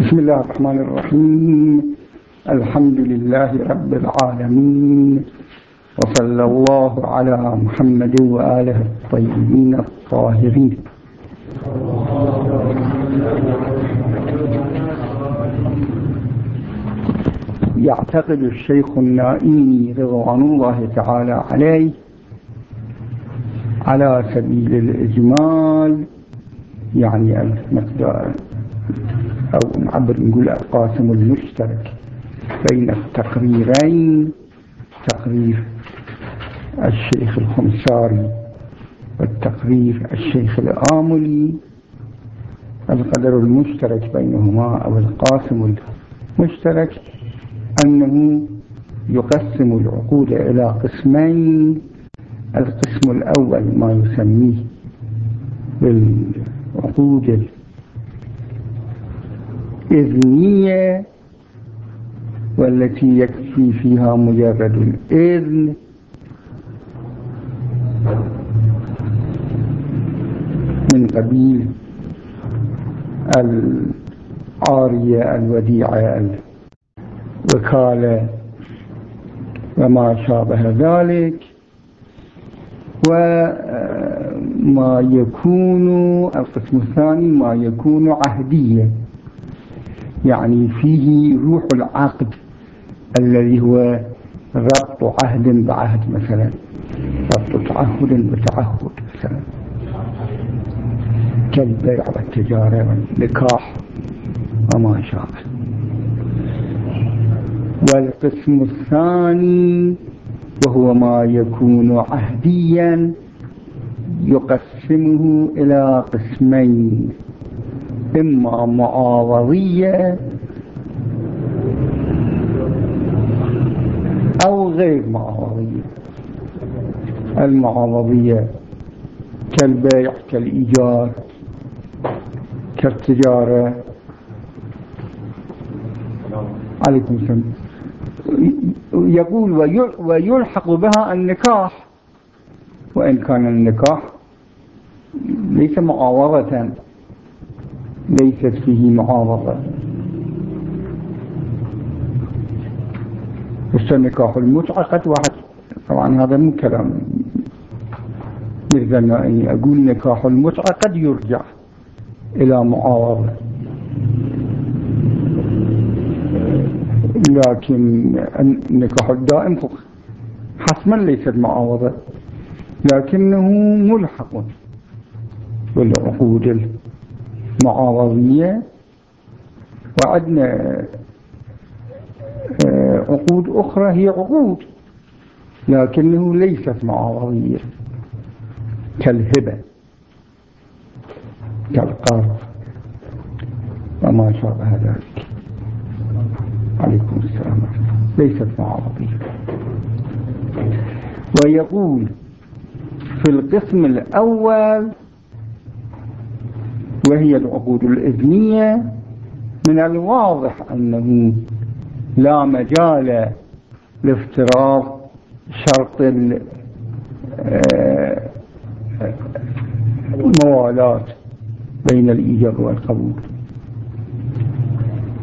بسم الله الرحمن الرحيم. الحمد لله رب العالمين. وصلى الله على محمد وآله الطيبين الطاهرين. يعتقد الشيخ النائي رضوان الله تعالى عليه على سبيل الإجمال يعني المقدار أو نعبر نقول القاسم المشترك بين التقريرين تقرير الشيخ الخمساري والتقرير الشيخ الآملي القدر المشترك بينهما أو القاسم المشترك أنه يقسم العقود إلى قسمين. القسم الأول ما يسميه بالعقود الإذنية والتي يكفي فيها مجرد الإذن. من قبيل العارية الوديعة الوكالة وما شابه ذلك. وما يكون القسم الثاني ما يكون عهدية. يعني فيه روح العقد الذي هو ربط عهد بعهد مثلا ربط تعهد بتعهد مثلا. كالبيع والتجارة والنكاح وما شابه والقسم الثاني وهو ما يكون عهديا يقسمه إلى قسمين. إما معاوضية أو غير معاوضية المعاوضية كالبيع كالإيجار كالتجارة. عليكم السلام. يقول ويلحق بها النكاح. وإن كان النكاح ليس معاوضة ليست فيه معاوضة النكاح المتعة قد واحد طبعا هذا مو كلام. مرزا أقول نكاح المتعة قد يرجع إلى معاوضة لكن النكاح الدائم حتما ليست معاوضة لكنه ملحق. بالعقود المعاوضية وعندنا آه، عقود أخرى هي عقود لكنه ليست معاوضية كالهبة كالقرض وما شابه ذلك. عليكم السلام. ليست معارضية ويقول في القسم الأول وهي العقود الإذنية من الواضح أنه لا مجال لافتراض شرط الموالاة بين الإيجاب والقبول.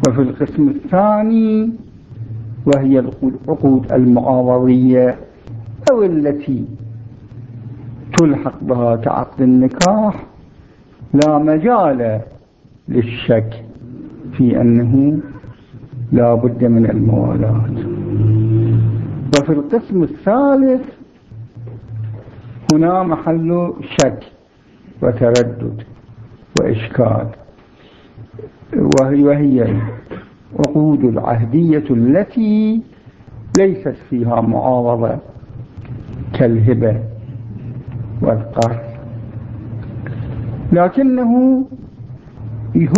وفي القسم الثاني وهي العقود المعاوضية أو التي تلحق بها كعقد النكاح لا مجال للشك في أنه لا بد من الموالاة وفي القسم الثالث هنا محل شك وتردد وإشكال. وهي, وهي عقود العهدية التي ليست فيها معاوضة كالهبة والقرض لكنه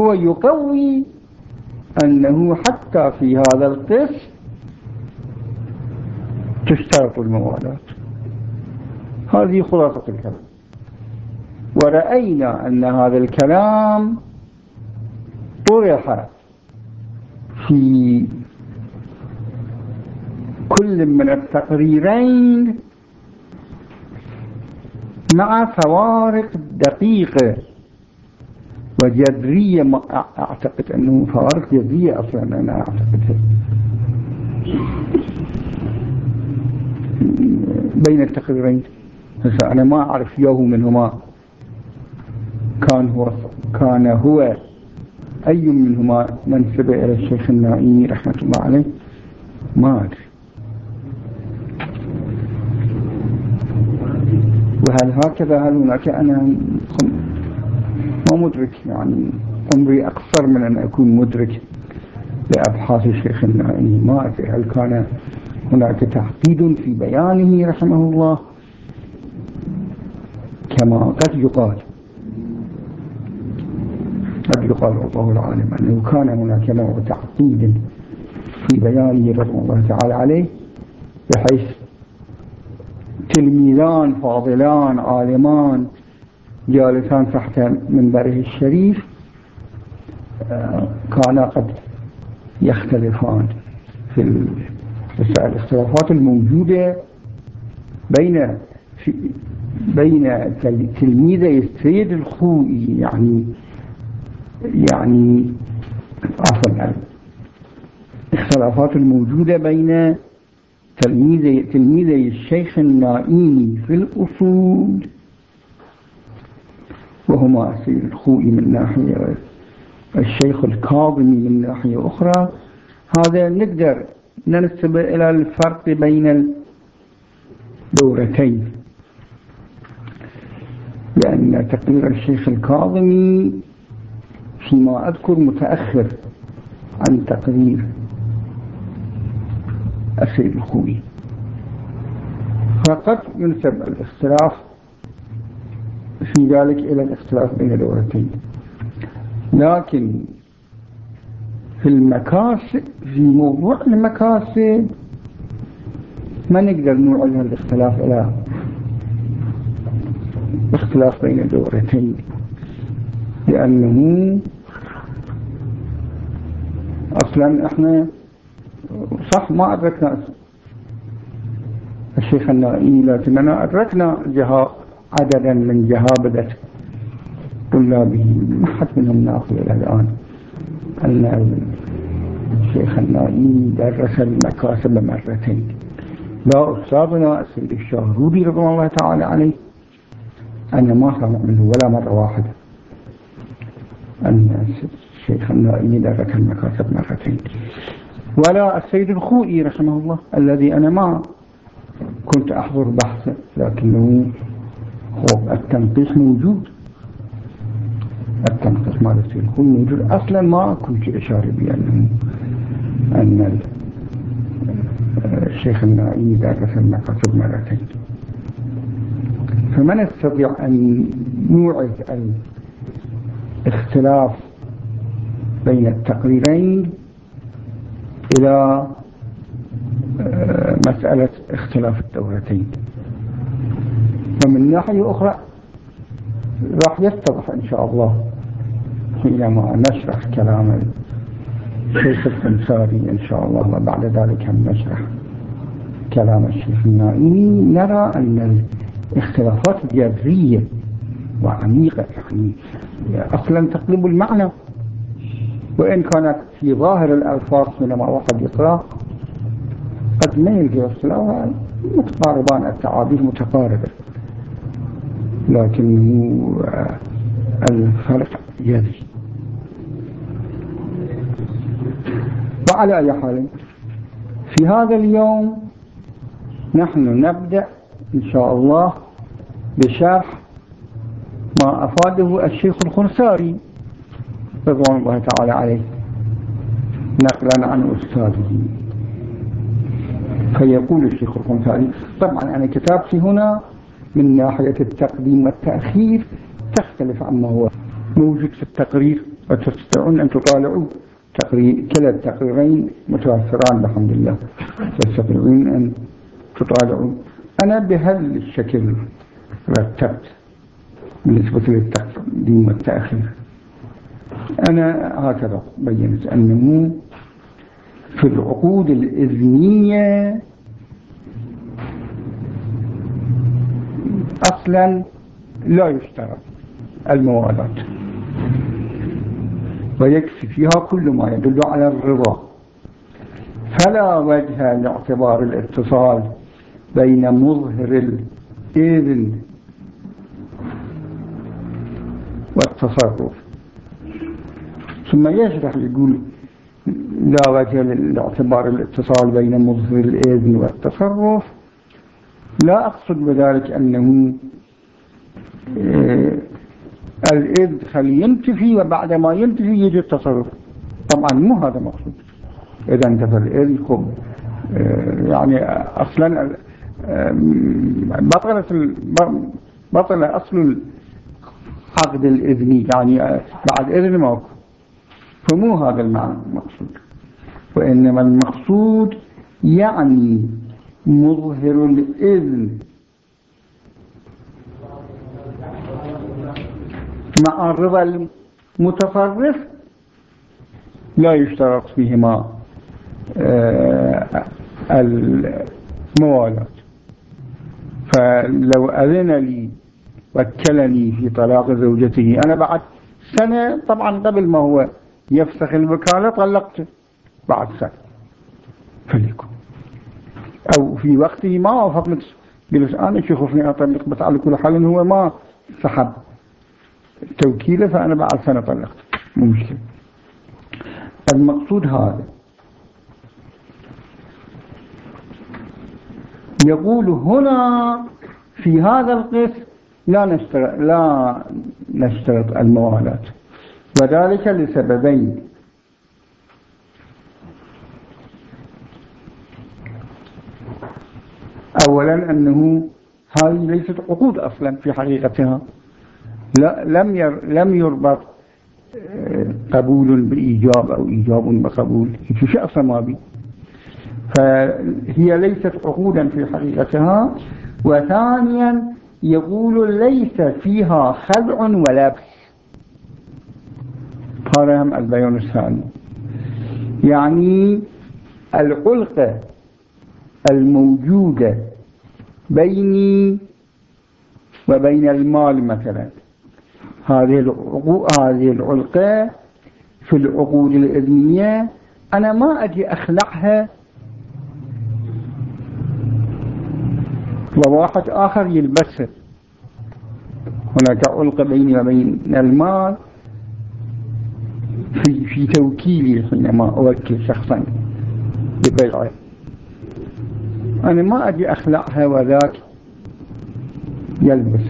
هو يقوي أنه حتى في هذا القسم تشترط الموالاة هذه خلاصة الكلام. ورأينا أن هذا الكلام طرح في كل من التقريرين مع فوارق دقيقة. وجذرية ما أعتقد أنه فوارق جذرية أصلا أنا أعتقد. بين التقريرين هسه أنا ما أعرف يوه منهما. كان هو كان هو أي منهما منسب إلى الشيخ النائمي رحمة الله عليه؟ ما أدري. وهل هكذا؟ هل هناك؟ أنا ما مدرك يعني عمري أكثر من أن أكون مدرك لأبحاث الشيخ النائمي ما أدري هل كان هناك تعقيد في بيانه رحمه الله؟ كما قد يقال. قد يقال الله العالم أنه كان هناك نوع تعقيد في بيانه رحمه الله تعالى عليه بحيث تلميذان فاضلان عالمان جالسان تحت منبره الشريف آه، كانا قد يختلفان في الاختلافات الموجودة بين بين تلميذي السيد الخوئي يعني يعني عفوا الاختلافات الموجودة بين تلميذي تلميذي الشيخ النائمي في الأصول. وهما السيد الخوئي من ناحية الشيخ الكاظمي من ناحية أخرى. هذا نقدر ننسب إلى الفرق بين الدورتين. لأن تقرير الشيخ الكاظمي فيما أذكر متأخر عن تقرير السيد الخوي فقد ينسب الاختلاف في ذلك إلى الاختلاف بين دورتين لكن في المكاسب في موضوع المكاسب ما نقدر نوعد الاختلاف إلى اختلاف بين الدورتين لأنه أصلا إحنا صح ما أدركنا الشيخ النائي لكننا أدركنا جهاء عددا من جهابدة طلابه ما حد منهم ناقل إلى الآن. أن الشيخ النائي درس المكاسب مرتين. لا أستاذنا السيد الشهرودي رضي الله تعالى عليه. أنا ما سمع منه ولا مرة واحدة أن الشيخ النائي درس المكاسب مرتين. ولا السيد الخوئي رحمه الله الذي أنا ما كنت أحضر بحثه لكنه هو التنقيح موجود. التنقيح مال السيد الخوئي موجود. أصلا ما كنت أشار بأنه أن الشيخ النائي درس المقاصد مرتين فما نستطيع أن نوعد الاختلاف بين التقريرين إلى آه، مسألة اختلاف الدولتين ومن ناحية أخرى راح يتضح إن شاء الله حينما نشرح كلام الشيخ الفنساري إن شاء الله وبعد ذلك نشرح كلام الشيخ النائمي نرى أن الاختلافات جذرية وعميقة. يعني أصلا تقلب المعنى وإن كانت في ظاهر الألفاظ حينما وقد يقرأ قد يلقي اختلاف متقاربان التعابير متقاربة لكنه الفرق يدي وعلى أي حال في هذا اليوم نحن نبدأ إن شاء الله بشرح ما أفاده الشيخ الخنساري رضوان الله تعالى عليه. نقلا عن أستاذه. فيقول الشيخ الخنساري طبعا أنا كتابتي هنا من ناحية التقديم والتأخير تختلف عما هو موجود في التقرير وتستطيعون أن تطالعوا تقرير كلا التقريرين متوفران بحمد الله تستطيعون أن تطالعوا. أنا بهذا الشكل رتبت بالنسبة للتقديم والتأخير. أنا هكذا بينت أنه في العقود الإذنية. أصلا لا يشترط الموالات ويكفي فيها كل ما يدل على الرضا. فلا وجه لاعتبار الاتصال بين مظهر الإذن والتصرف. ثم يشرح يقول لا وجه لاعتبار الاتصال بين مظهر الإذن والتصرف. لا أقصد بذلك أنه آه، الإذن خلي ينتفي وبعد ما ينتفي يجي التصرف. طبعا مو هذا مقصود إذا انتفى الإذن خب آه، يعني أصلا آه، بطلت بطل أصل العقد الإذني يعني بعد إذن موقف فمو هذا المعنى المقصود. وإنما المقصود يعني مظهر الإذن. مع الرضا المتصرف لا يشترط فيهما آه، الموالات فلو أذن لي وكلني في طلاق زوجته أنا بعد سنة طبعا قبل ما هو يفسخ الوكالة طلقته بعد سنة فليكن. أو في وقته ما وافقت قلت أنا شوفني أطلق بس على كل حال هو ما سحب. توكيله فأنا بعد سنة طلقت. مو مشكلة. المقصود هذا. يقول هنا في هذا القسم لا نشترط, لا نشترط الموالاة وذلك لسببين. أولا أنه هذه ليست عقود أصلا في حقيقتها. لم ير لم يربط آه، قبول بإيجاب أو إيجاب بقبول شيء أصلا فهي ليست عقودا في حقيقتها. وثانيا يقول ليس فيها خدع ولبس هذا هم البيان الثاني. يعني العلقة الموجودة بيني وبين المال مثلا. هذه هذه العلقة في العقود الإذنية أنا ما أجي أخلعها وواحد آخر يلبسه هناك علقة بيني وبين المال. في في توكيلي حينما أوكل شخصا ببيعه أنا ما أجي أخلعها وذاك يلبس.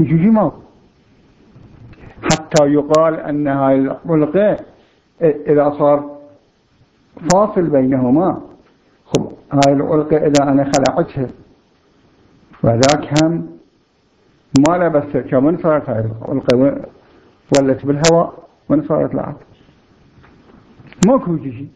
يجي ما حتى يقال أن هاي العلقة إذا صار فاصل بينهما. خب هاي العلقة إذا أنا خلعتها. وذاك هم ما لبس كمن صارت هاي العلقة ولت بالهواء من صارت لعب. ماكو شيء.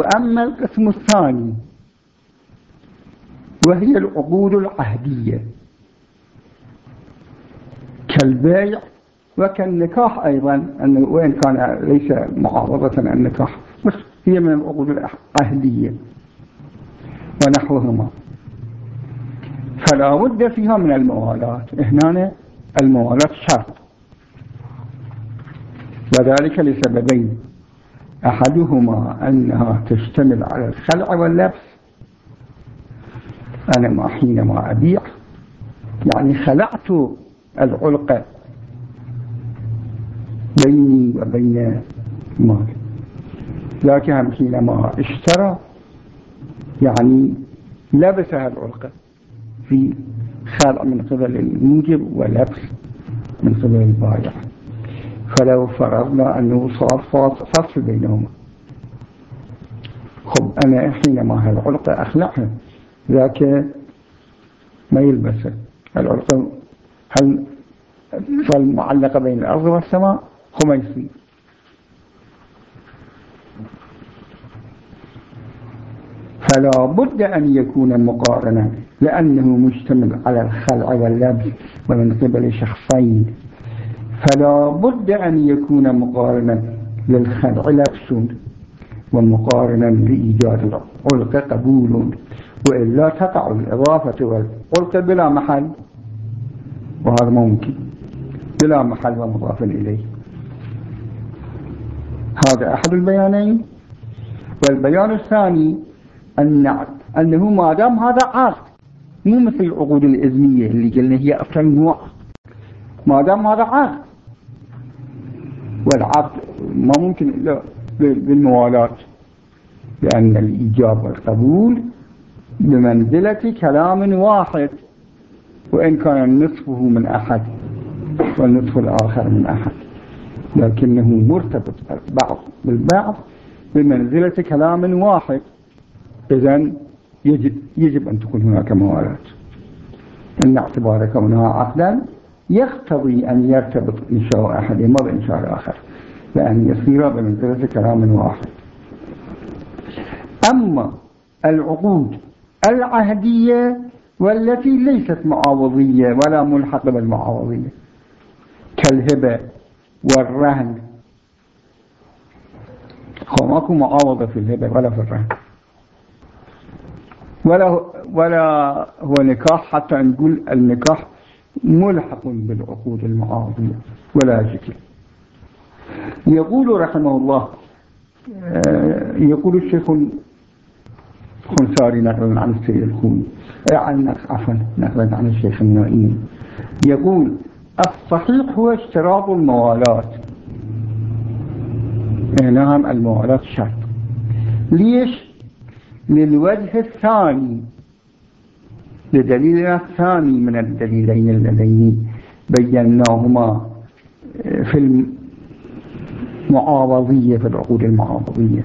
وأما القسم الثاني وهي العقود العهدية. كالبيع وكالنكاح أيضا وإن كان ليس معارضة النكاح بس هي من العقود العهدية. ونحوهما. فلا بد فيها من الموالاة هنا الموالاة شرط. وذلك لسببين. أحدهما أنها تشتمل على الخلع واللبس. أنا ما حينما أبيع. يعني خلعت العلقة بيني وبين مالي. لكن حينما اشترى يعني لبسها العلقة في خلع من قبل الموجب ولبس من قبل البايع. فلو فرضنا أنه صار فصل بينهما. خب أنا حينما هالعلقة أخلعها ذاك ما يلبسها العلقة هل فالمعلقة بين الأرض والسماء؟ خميسي فلا بد أن يكون مقارنا لأنه مشتمل على الخلع واللبس ومن قبل شخصين. فلا بد أن يكون مقارنا للخلع لبس ومقارنا لإيجاد العلق قبول. وإلا تقع الإضافة والعلق بلا محل وهذا ممكن. بلا محل ومضاف إليه. هذا أحد البيانين. والبيان الثاني أن أنه ما دام هذا عقد مو مثل العقود الإذنية اللي قلنا هي أصلا نوع. ما دام هذا عقد والعقد ما ممكن إلا بالموالاة لأن الإيجاب والقبول بمنزلة كلام واحد وإن كان نصفه من أحد والنصف الآخر من أحد. لكنه مرتبط بعض بالبعض بمنزلة كلام واحد. إذن يجب, يجب أن تكون هناك موالات أن اعتبار كونها عقدا يقتضي أن يرتبط إنشاء أحدهما بإنشاء الآخر لأن يصير بمنزلة كلام واحد. أما العقود العهدية والتي ليست معاوضية ولا ملحقة بالمعاوضية كالهبة والرهن. ماكو معاوضة في الهبة ولا في الرهن. ولا ولا هو نكاح حتى نقول النكاح ملحق بالعقود المعاضية ولا شكل يقول رحمه الله آه، يقول الشيخ الخنساري نقلا عن السيد الخوي عن عفوا نقلا عن الشيخ النائم يقول الصحيح هو اشتراط الموالات. نعم الموالات شرط. ليش؟ للوجه الثاني لدليل الثاني من الدليلين اللذين بيناهما في المعاوضية في العقود المعاوضية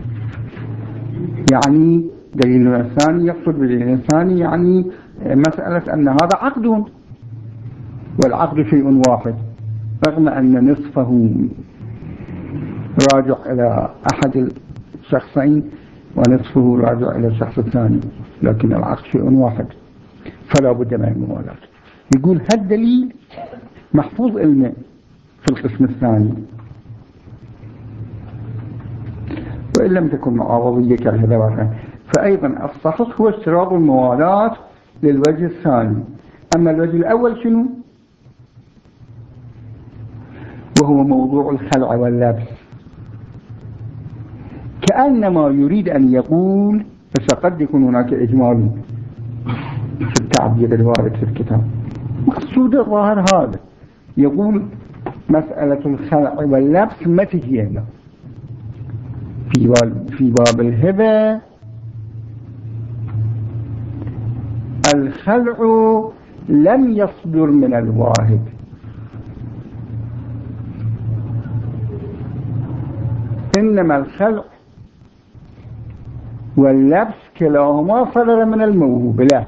يعني دليل الثاني يقصد بدليل الثاني يعني مسألة أن هذا عقد والعقد شيء واحد رغم أن نصفه راجع إلى أحد الشخصين. ونصفه راجع إلى الشخص الثاني لكن العقد شيء واحد. فلا بد من الموالاة. يقول هالدليل محفوظ علمه في القسم الثاني؟ وإن لم تكن معاوضية كالهذا فأيضا الصحيح هو اشتراط الموالاة للوجه الثاني. أما الوجه الأول شنو؟ وهو موضوع الخلع واللبس. كأنما يريد أن يقول بس قد يكون هناك إجمال في التعبير الوارد في الكتاب. مقصود الظاهر هذا. يقول مسألة الخلع واللبس ما تجي هنا. في باب, في باب الهبة. الخلع لم يصدر من الواهب. إنما الخلع واللبس كلاهما صدر من الموهوب لا.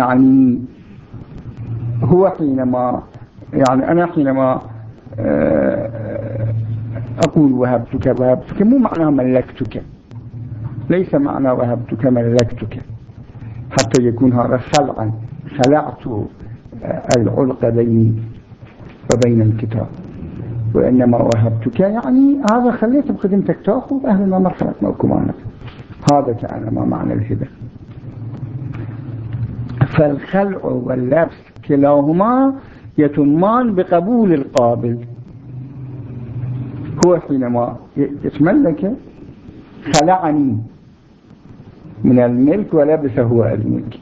يعني هو حينما يعني أنا حينما آه، أقول وهبتك وهبتك مو معنى ملكتك. ليس معنى وهبتك ملكتك. حتى يكون هذا خلعا خلعت آه، العلق بيني وبين الكتاب. وإنما وهبتك. يعني هذا خليت بخدمتك تأخذ أهل ما مرحلة موكمانك هذا كان ما معنى الهبة فالخلع واللبس كلاهما يتمان بقبول القابل. هو حينما يتملك خلعني من الملك ولبس هو الملك.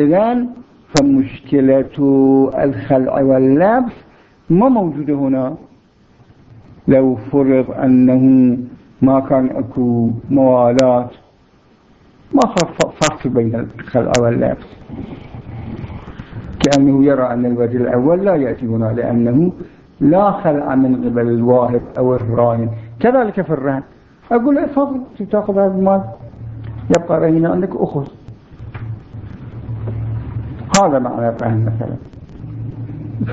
إذن فمشكلة الخلع واللبس ما موجودة هنا؟ لو فرض أنه ما كان أكو موالات ما فصل بين الخلع واللبس كأنه يرى أن الوجه الأول لا يأتي هنا لأنه لا خلع من قبل الواهب أو الراهن كذلك في الرهن أقول له تفضل تأخذ هذا المال. يبقى رهين عندك أخذ. هذا معنى الرهن مثلا.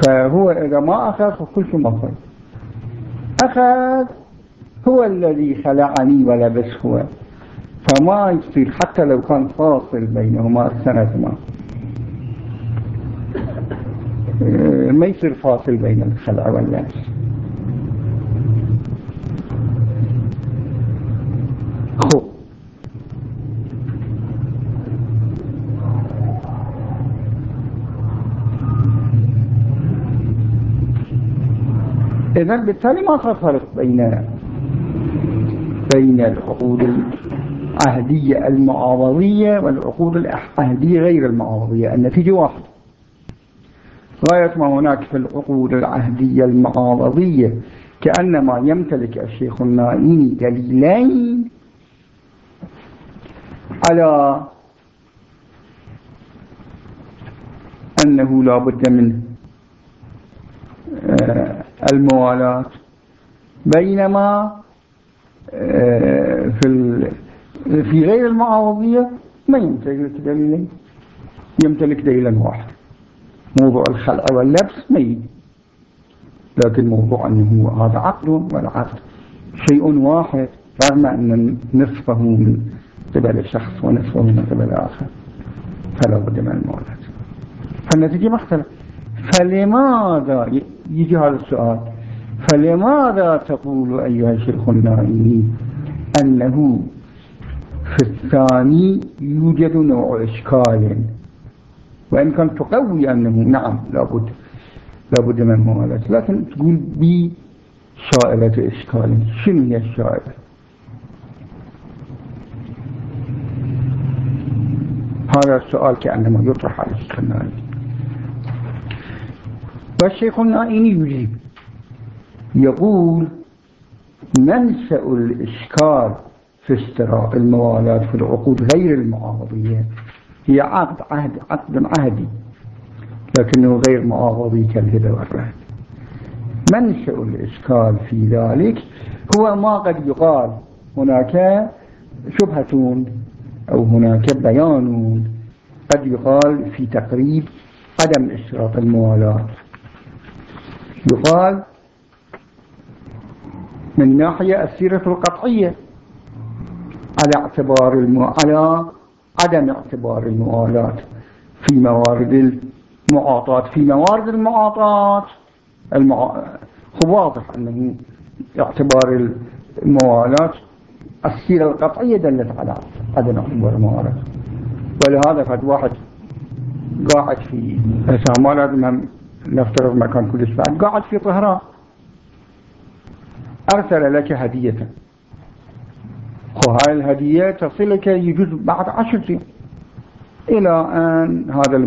فهو إذا ما أخذ فكل شيء مصر أخذ هو الذي خلعني ولبس هو. فما يصير حتى لو كان فاصل بينهما سنة ما. ما يصير فاصل بين الخلع واللبس إذا بالتالي ما صار فرق بين بين العقود العهدية المعاوضية والعقود العهدية غير المعاوضية النتيجة واحدة. غاية ما هناك في العقود العهدية المعاوضية كأنما يمتلك الشيخ النائي دليلين على أنه لا بد من آه، الموالاة بينما آه، في في غير المعاوضية ما يمتلك دليلين يمتلك دليلا واحد. موضوع الخلع واللبس ما يجي لكن موضوع أنه هذا عقد والعقد شيء واحد رغم أن نصفه من قبل شخص ونصفه من قبل آخر. فلا بد من الموالاه فالنتيجة مختلف فلماذا يجي هذا السؤال. فلماذا تقول أيها الشيخ النائي أنه في الثاني يوجد نوع إشكال؟ وإن كان تقوي أنه نعم لابد لابد من موالاه لكن تقول بي شائلة إشكال. شنو هي الشائلة؟ هذا السؤال كأنما يطرح على الشيخ النائي والشيخ النائي يجيب. يقول منشأ الإشكال في اشتراط الموالاة في العقود غير المعاوضية هي عقد عهد عقد عهدي لكنه غير معاوضي كالهبة والرهن. منشأ الإشكال في ذلك. هو ما قد يقال. هناك شبهة أو هناك بيان قد يقال في تقريب عدم اشتراط الموالاة يقال من ناحية السيرة القطعية على اعتبار. على عدم اعتبار الموالاة في موارد المعاطاة في موارد المعاطاة المع... واضح أنه اعتبار الموالاة السيرة القطعية دلت على عدم اعتبار الموالاة ولهذا قد واحد قاعد في ما لازم نفترض مكان كل بعد قاعد في طهران. أرسل لك هدية. وهاي الهدية تصلك يجوز بعد عشر سنين. إلى أن هذا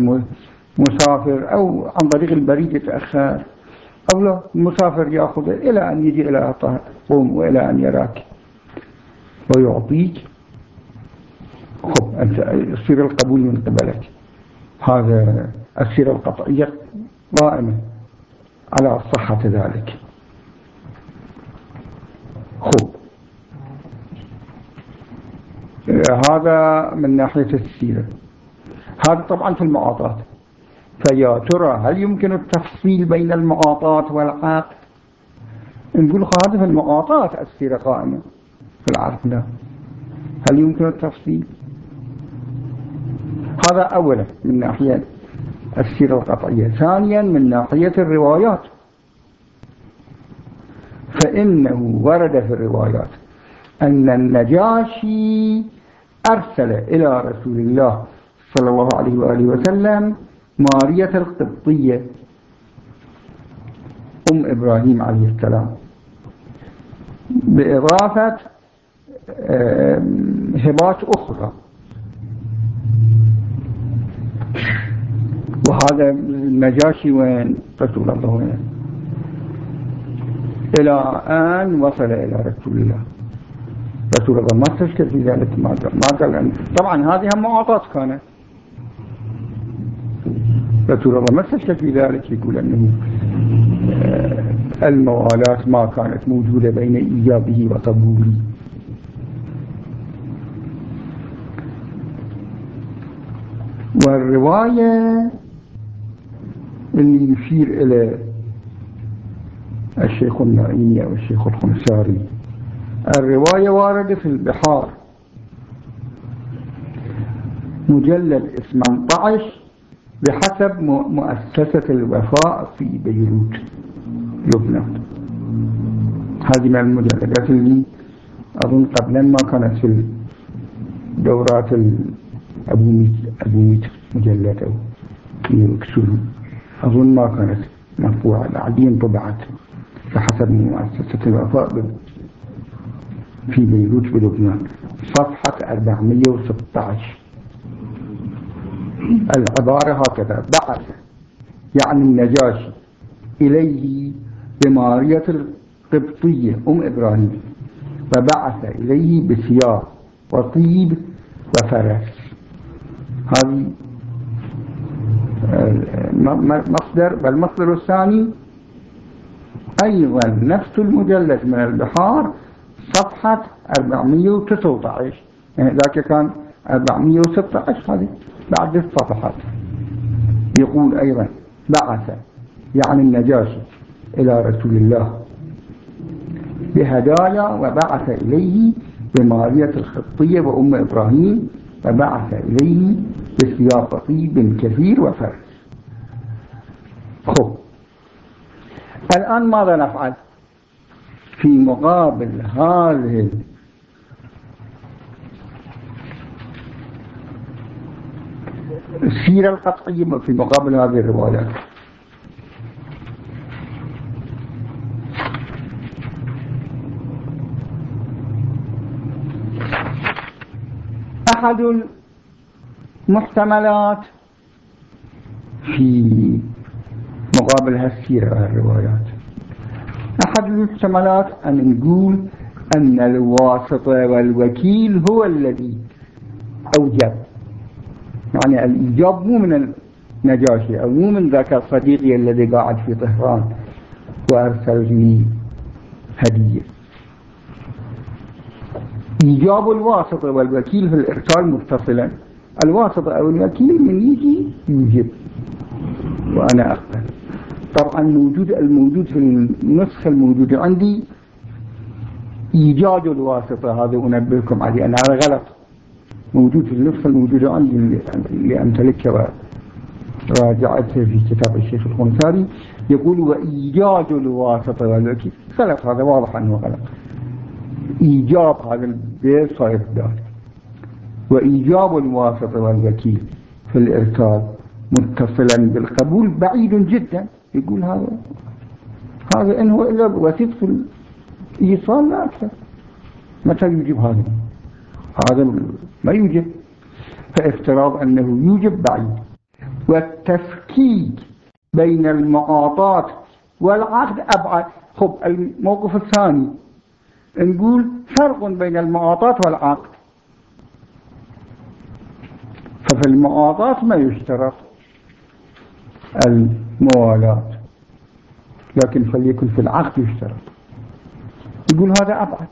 المسافر أو عن طريق البريد يتأخر. أو لا المسافر يأخذ إلى أن يجي إلى قوم وإلى أن يراك. ويعطيك. خب أنت يصير القبول من قبلك. هذا السيرة القطعية قائمة على صحة ذلك. خب هذا من ناحية السيرة هذا طبعا في المعاطات. فيا ترى هل يمكن التفصيل بين المعاطات والعقد؟ نقول هذا في المعاطات السيرة قائمة في العقد لا هل يمكن التفصيل؟ هذا أولا من ناحية السيرة القطعية. ثانيا من ناحية الروايات. فإنه ورد في الروايات أن النجاشي أرسل إلى رسول الله صلى الله عليه وآله وسلم مارية القبطية أم إبراهيم عليه السلام بإضافة هبات أخرى. وهذا النجاشي وين؟ رسول الله وين؟ إلى أن وصل إلى رسول الله. رسول الله ما استشكل في ذلك ما قال طبعا هذه هم معاطات كانت. رسول الله ما استشكل في ذلك يقول أنه آه، الموالاة ما كانت موجودة بين إيجابه وقبوله. والرواية اللي يشير إلى الشيخ النعيمي أو الشيخ الخنساري. الرواية واردة في البحار. مجلد 18 بحسب مؤسسة الوفاء في بيروت لبنان. هذه من المجلدات اللي أظن قبلا ما كانت في الدورات أبو ميت مجلد أو يكسرون أظن ما كانت مطبوعة بعدين طبعت بحسب مؤسسة الوفاء في بيروت بلبنان. صفحة 416 العبارة هكذا. بعث يعني النجاشي إليه بمارية القبطية أم إبراهيم. فبعث إليه بسيار وطيب وفرس. هذه مصدر والمصدر الثاني أيضا نفس المجلد من البحار صفحة 419 يعني ذاك كان 416 هذه بعد الصفحات يقول أيضا بعث يعني النجاشي إلى رسول الله بهدايا وبعث إليه بمارية الخطية وأم إبراهيم وبعث إليه بسياق طيب كثير وفرس خب. الآن ماذا نفعل؟ في مقابل هذه السيرة القطعية في مقابل هذه الروايات. أحد المحتملات في مقابل هالسيرة والروايات أحد المحتملات أن نقول أن الواسطة والوكيل هو الذي أوجب. يعني الإيجاب مو من النجاشي أو مو من ذاك صديقي الذي قاعد في طهران وأرسل لي هدية. إيجاب الواسطة والوكيل في الإرسال متصلا. الواسطة أو الوكيل من يجي يوجب وأنا أقبل. طبعا موجود الموجود في النسخة الموجودة عندي إيجاد الواسطة. هذا أنبهكم عليه. أنا هذا غلط. موجود في النسخة الموجودة عندي اللي أمتلكها وراجعتها في كتاب الشيخ الخنساري. يقول وإيجاد الواسطة والوكيل. غلط. هذا واضح أنه غلط. إيجاب هذا البيت صاير ذلك وإيجاب الواسطة والوكيل في الإرسال متصلا بالقبول بعيد جدا. يقول هذا هذا إن هو إلا وسيط في الإيصال لا أكثر. متى يوجب هذا؟ هذا ما يوجب. فافتراض أنه يوجب بعيد. والتفكيك بين المعاطات والعقد أبعد. خب الموقف الثاني. نقول فرق بين المعاطات والعقد ففي المعاطات ما يشترط الموالاة لكن فليكن في العقد يشترط. يقول هذا أبعد.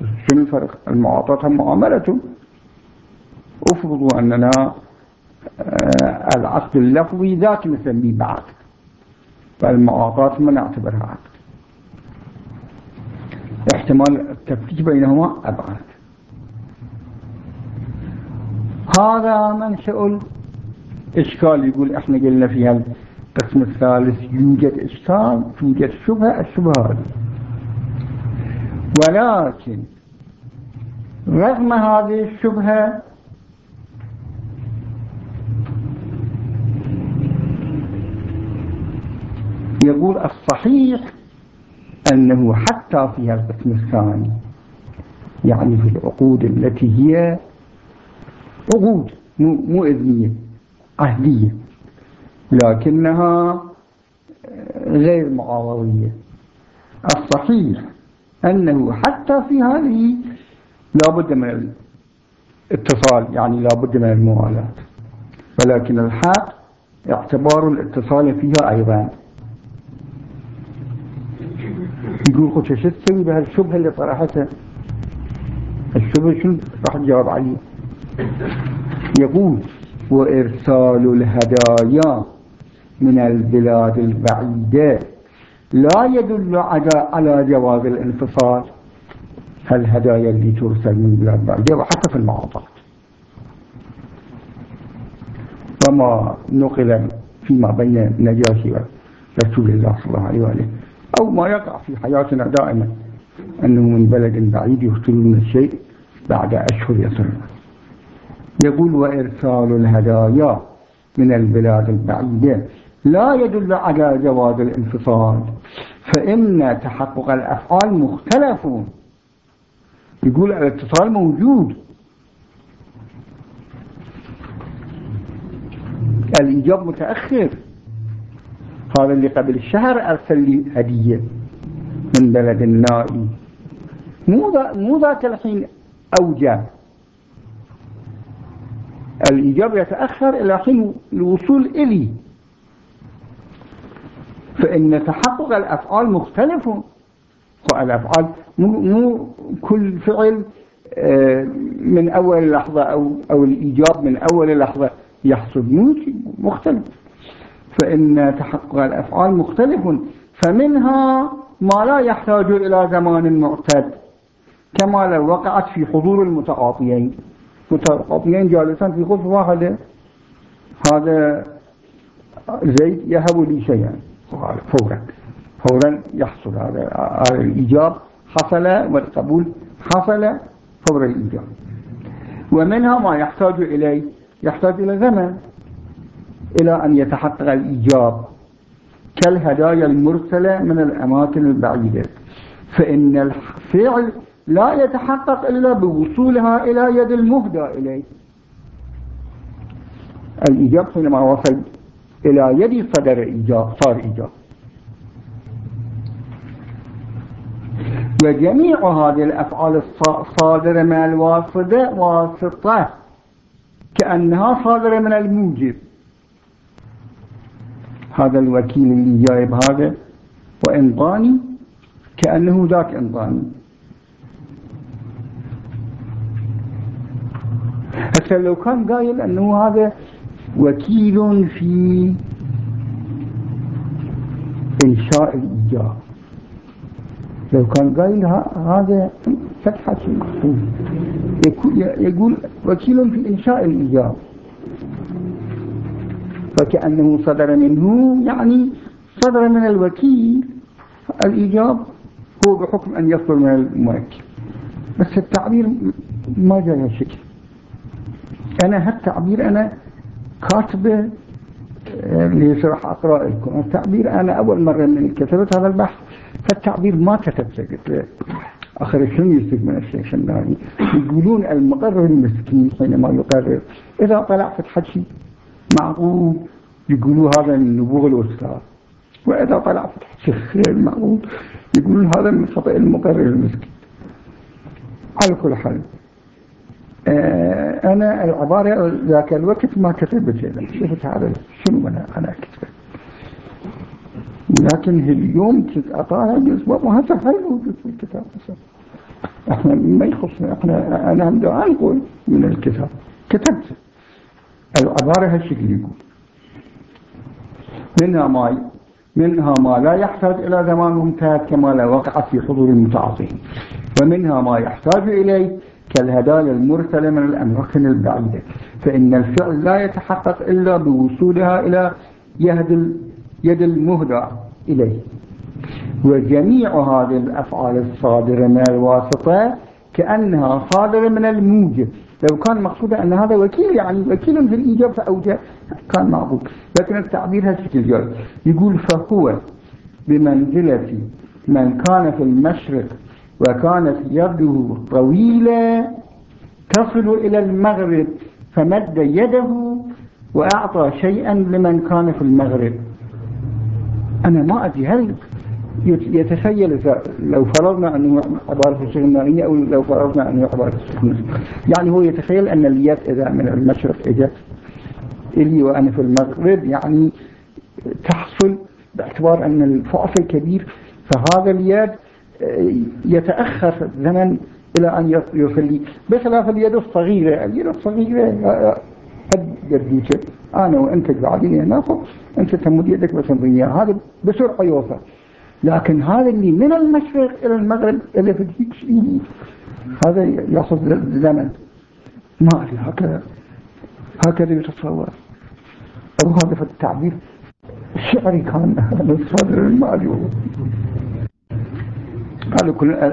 شنو الفرق؟ المعاطات هم معاملة. افرضوا أننا آه، العقد اللفظي ذات نسميه بعقد فالمعاطات ما نعتبرها عقد. احتمال التفكيك بينهما أبعد. هذا منشأ الإشكال. يقول إحنا قلنا في القسم الثالث يوجد إشكال توجد شبهة الشبهة ولكن رغم هذه الشبهة يقول الصحيح أنه حتى في القسم الثاني يعني في العقود التي هي عقود مو, إذنية عهدية لكنها غير معاوضية الصحيح أنه حتى في هذه لابد من الاتصال يعني لابد من الموالاة. ولكن الحق اعتبار الاتصال فيها أيضا. يقول خد شو تسوي بهالشبهة اللي طرحتها. الشبهة شو راح تجاوب عليه. يقول وإرسال الهدايا من البلاد البعيدة لا يدل على جواز الانفصال. الهدايا اللي ترسل من بلاد بعيدة وحتى في المعاطات وما نقل فيما بين نجاشي ورسول الله صلى الله عليه وآله أو ما يقع في حياتنا دائما أنه من بلد بعيد يرسلون الشيء بعد أشهر يصلون يقول وإرسال الهدايا من البلاد البعيدة لا يدل على جواز الانفصال فإن تحقق الأفعال مختلف. يقول الاتصال موجود. الإيجاب متأخر. هذا اللي قبل الشهر أرسل لي هدية من بلد النائي مو ذاك الحين أوجب الإيجاب يتأخر إلى حين الوصول إلي. فإن تحقق الأفعال مختلف. الأفعال مو, مو كل فعل آه، من أول لحظة أو, أو الإيجاب من أول لحظة يحصل. مختلف. فإن تحقق الأفعال مختلف فمنها ما لا يحتاج إلى زمان معتد كما لو وقعت في حضور المتعاطيين متعاطيين جالسان في غرفة واحدة. هذا زيد يهب لي شيئا. فورا فورا يحصل هذا الإيجاب. حصل والقبول حصل فور الإيجاب. ومنها ما يحتاج إليه يحتاج إلى زمن. إلى أن يتحقق الإيجاب. كالهدايا المرسلة من الأماكن البعيدة. فإن الفعل لا يتحقق إلا بوصولها إلى يد المهدى إليه. الإيجاب حينما وصل إلى يد صدر إيجاب صار إيجاب. وجميع هذه الأفعال الصادرة من الواسطة واسطة. كأنها صادرة من الموجب. هذا الوكيل اللي جايب هذا وإنضاني كأنه ذاك إنضاني حتى لو كان قايل أنه هذا وكيل في إنشاء الإيجاب لو كان قايل هذا فتحة يقول وكيل في إنشاء الإيجاب فكأنه صدر منه يعني صدر من الوكيل. الإيجاب هو بحكم أن يصدر من الموكل. بس التعبير ما جاء شكل أنا هالتعبير أنا كاتبه اللي راح أقرأ لكم. التعبير أنا أول مرة من كتبت هذا البحث. فالتعبير ما كتبته. قلت له آخر شنو يصير من الشيخ الشناني يقولون المقرر المسكين حينما يقرر. إذا طلع في الحكي معقول يقولوا هذا من نبوغ الأستاذ. وإذا طلع الحكي خير معقول يقولون هذا من خطأ المقرر المسكين. على كل حال آه، أنا العبارة ذاك الوقت ما كتبت شفت هذا شنو أنا أنا أكتبه لكن اليوم أطالع جزء وهذا حلو في الكتاب. إحنا ما يخصنا إحنا أنا عندي انقل من الكتاب. كتبت. العبارة هالشكل يقول منها ما منها ما لا يحتاج إلى زمان ممتاز كما لا وقعت في حضور المتعاطين. ومنها ما يحتاج إليه كالهدايا المرسلة من الأماكن البعيدة. فإن الفعل لا يتحقق إلا بوصولها إلى يد يد المهدى إليه. وجميع هذه الأفعال الصادرة من الواسطة كأنها صادرة من الموجب. لو كان مقصود أن هذا وكيل يعني وكيل في الإيجاب فأوجب كان معقول. لكن التعبير هالشكل يقول فهو بمنزلة من كان في المشرق وكانت يده طويلة تصل إلى المغرب فمد يده وأعطى شيئا لمن كان في المغرب. أنا ما أدري هل يتخيل لو فرضنا أنه عبارة الشيخ أو لو فرضنا أنه عبارة الشيخ يعني هو يتخيل أن اليد إذا من المشرق إجت إلي وأنا في المغرب يعني تحصل باعتبار أن الفاصل كبير فهذا اليد آه، يتأخر زمن إلى أن يصلي. بخلاف اليد الصغيرة اليد الصغيرة آه، قد يديك أنا وأنت قاعدين هنا أنت تمد يدك بس هذا بسرعة يوصل. لكن هذا اللي من المشرق إلى المغرب اللي في شيء. هذا يأخذ زمن. ما أدري هكذا هكذا يتصور. أو هذا في التعبير الشعري كان. الصدر المالي هذا كل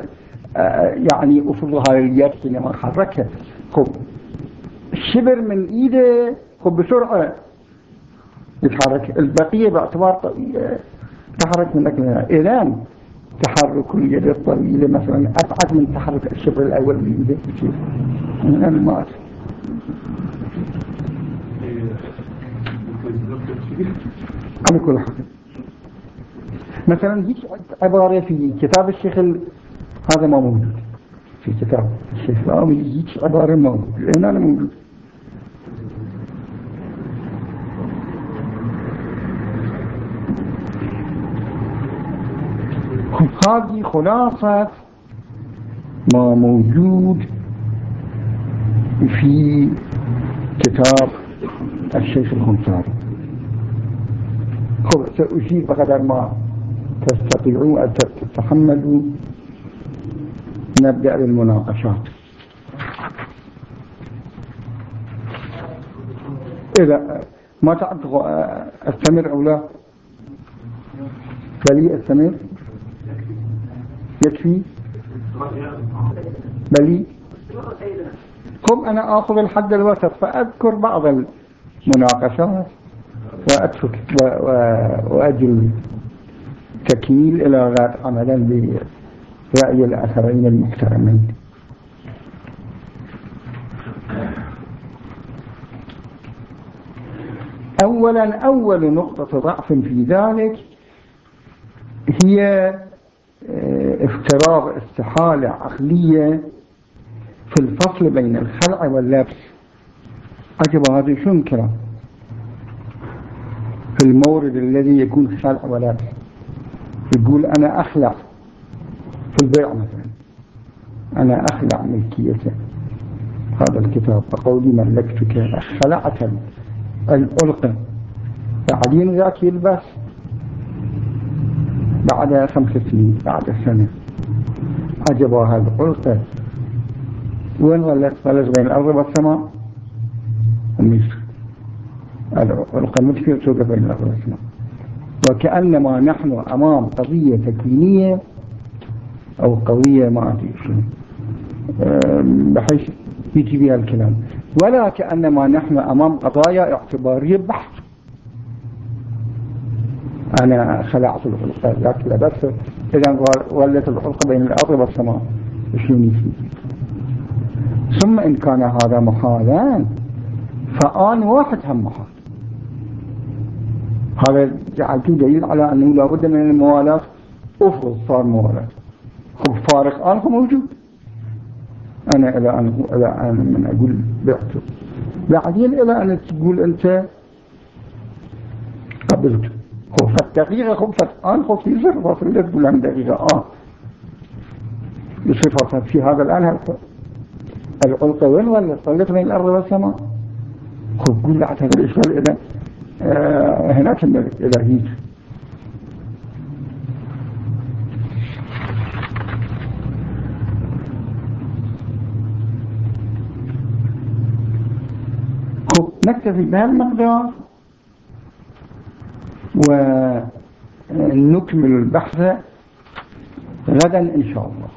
يعني أصول هاي اليد حينما حركها خب الشبر من إيده خب بسرعة يتحرك. البقية باعتبار تحرك منك لها إذن تحرك اليد الطويلة مثلا. أبعد من تحرك الشبر الأول من اليد. ما أعرف على كل حال. مثلا هيك عبارة في كتاب الشيخ ال... هذا ما موجود. في كتاب الشيخ الآمي هيك عبارة ما موجود هنا موجود. هذه خلاصة ما موجود في كتاب الشيخ الخنصاري خب سأجيب بقدر ما تستطيعوا أن تتحملوا نبدأ بالمناقشات إذا ما تعرف استمر أو لا؟ بلي استمر؟ يكفي بلي. قم أنا آخذ الحد الوسط فأذكر بعض المناقشات وأترك وأجل تكميل إلى غير عملا برأي الأثرين المحترمين. أولا أول نقطة ضعف في ذلك هي افتراض استحالة عقلية في الفصل بين الخلع واللبس. عجب هذا شو الكلام؟ في المورد الذي يكون خلع ولبس. يقول أنا أخلع في البيع مثلا. أنا أخلع ملكيته هذا الكتاب. فقولي ملكتك خلعت الألقى. بعدين ذاك يلبس بعد خمس سنين بعد سنة. عجب هذا. الألقى وين ولت ولت بين الأرض والسماء؟ المصر الألقى المشكلة توقف بين الأرض والسماء. وكأنما نحن أمام قضية تكوينية أو قضية ما أدري شو بحيث يجي بها الكلام. ولا كأنما نحن أمام قضايا اعتبارية بحث أنا خلعت الحلقة ذاك لبس إذا ولت الحلقة بين الأرض والسماء. يفيد ثم إن كان هذا محالا فآن واحد هم محال. هذا جعلته دليل على أنه لابد من الموالاة. أفرض صار موالاة. خب فارق آن موجود. أنا إلى أن إلى أن من أقول بعته بعدين إلى أن تقول أنت قبلت. خب فالآن خب في صفة لا تقول عن دقيقة آن بصفة في هذا الآن العلقة وين ولا صلت بين الأرض والسماء خب قول بعد هذا الإشكال إذا آه، هناك الملك إلهي نكتفي بهذا المقدار ونكمل البحث غدا إن شاء الله.